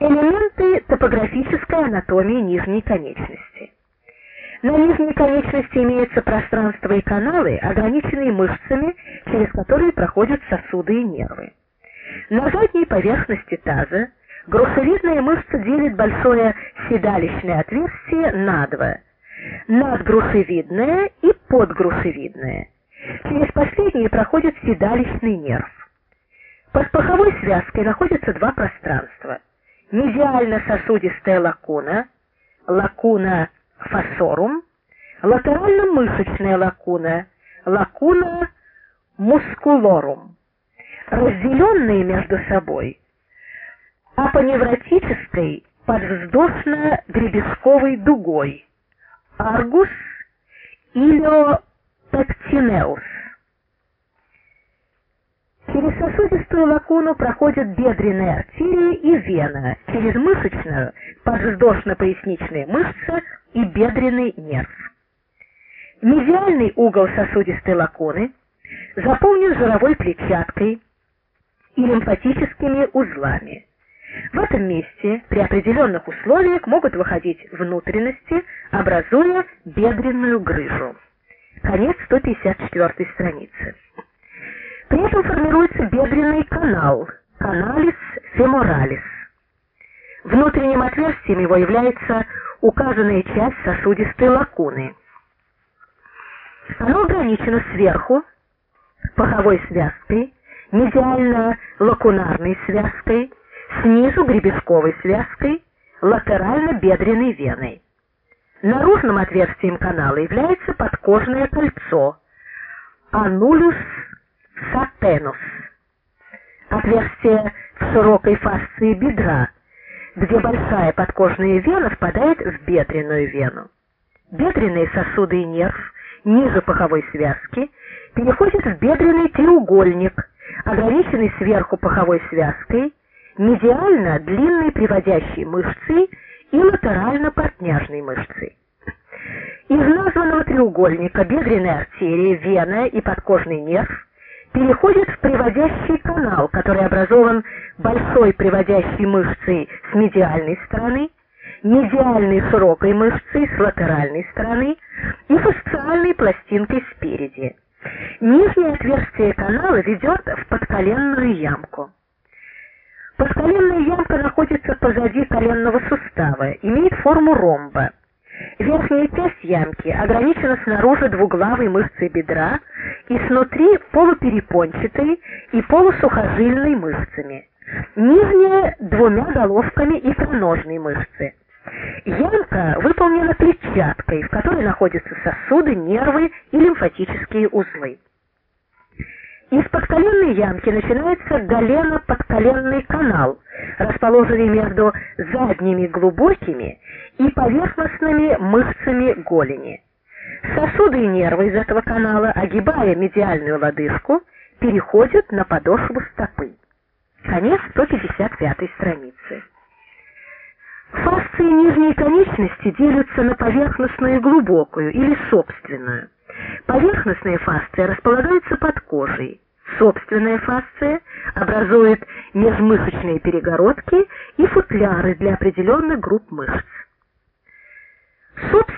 Элементы топографической анатомии нижней конечности. На нижней конечности имеются пространства и каналы, ограниченные мышцами, через которые проходят сосуды и нервы. На задней поверхности таза грушевидная мышца делит большое седалищное отверстие на два – надгрушевидное и подгрушевидное. Через последнее проходит седалищный нерв. Под паховой связкой находятся два пространства. Медиально-сосудистая лакуна, лакуна фасорум, латерально-мышечная лакуна, лакуна мускулорум, разделенные между собой апоневротической подвздошно-гребешковой дугой, аргус илиопектинеус. Через сосудистую лакуну проходят бедренная артерия и вена, через мышечную подвздошно-поясничная мышца и бедренный нерв. Медиальный угол сосудистой лакуны заполнен жировой клетчаткой и лимфатическими узлами. В этом месте при определенных условиях могут выходить внутренности, образуя бедренную грыжу. Конец 154 страницы. При этом формируется бедренный канал, каналис феморалис. Внутренним отверстием его является указанная часть сосудистой лакуны. Оно ограничено сверху паховой связкой, медиально-лакунарной связкой, снизу гребешковой связкой, латерально-бедренной веной. Наружным отверстием канала является подкожное кольцо, анулюс сатенус, отверстие в широкой фасции бедра, где большая подкожная вена впадает в бедренную вену. Бедренные сосуды и нерв ниже паховой связки переходят в бедренный треугольник, ограниченный сверху паховой связкой, медиально длинной приводящей мышцей и латерально портняжной мышцей. Из названного треугольника бедренная артерия, вена и подкожный нерв переходит в приводящий канал, который образован большой приводящей мышцей с медиальной стороны, медиальной широкой мышцей с латеральной стороны и фасциальной пластинкой спереди. Нижнее отверстие канала ведет в подколенную ямку. Подколенная ямка находится позади коленного сустава, имеет форму ромба. Верхняя часть ямки ограничена снаружи двуглавой мышцей бедра и снутри полуперепончатой и полусухожильной мышцами. Нижняя двумя головками икроножной мышцы. Ямка выполнена клетчаткой, в которой находятся сосуды, нервы и лимфатические узлы. Из подколенной ямки начинается голено-подколенный канал, расположенный между задними глубокими и поверхностными мышцами голени. Сосуды и нервы из этого канала, огибая медиальную лодыжку, переходят на подошву стопы. Конец 155 страницы. Фасции нижней конечности делятся на поверхностную и глубокую или собственную. Поверхностные фасции располагаются под кожей. Собственная фасция образует межмышечные перегородки и футляры для определенных групп мышц.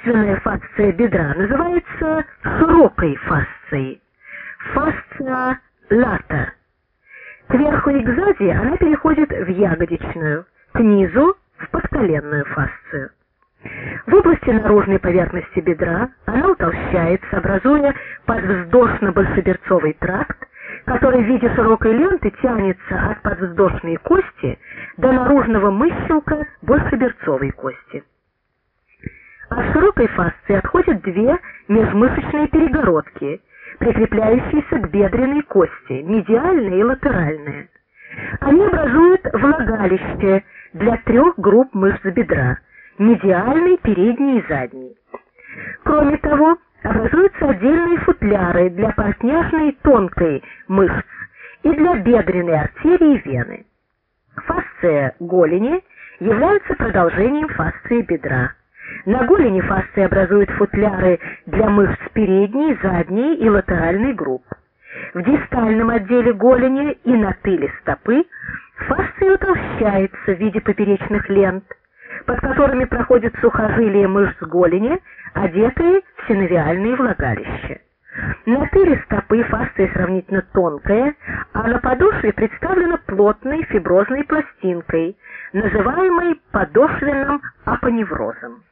Собственная фасция бедра называется широкой фасцией, фасция лата. Кверху и кзади она переходит в ягодичную, к низу в подколенную фасцию. В области наружной поверхности бедра она утолщается, образуя подвздошно-большеберцовый тракт, который в виде широкой ленты тянется от подвздошной кости до наружного мыщелка большеберцовой кости. От широкой фасции отходят две межмышечные перегородки, прикрепляющиеся к бедренной кости, медиальная и латеральная. Они образуют влагалище для трех групп мышц бедра – медиальной, передней и задней. Кроме того, образуются отдельные футляры для партняжной тонкой мышц и для бедренной артерии и вены. Фасция голени является продолжением фасции бедра. На голени фасции образуют футляры для мышц передней, задней и латеральной групп. В дистальном отделе голени и на тыле стопы фасция утолщается в виде поперечных лент, под которыми проходят сухожилия мышц голени, одетые в синовиальные влагалища. На тыле стопы фасция сравнительно тонкая, а на подошве представлена плотной фиброзной пластинкой, называемой подошвенным апоневрозом.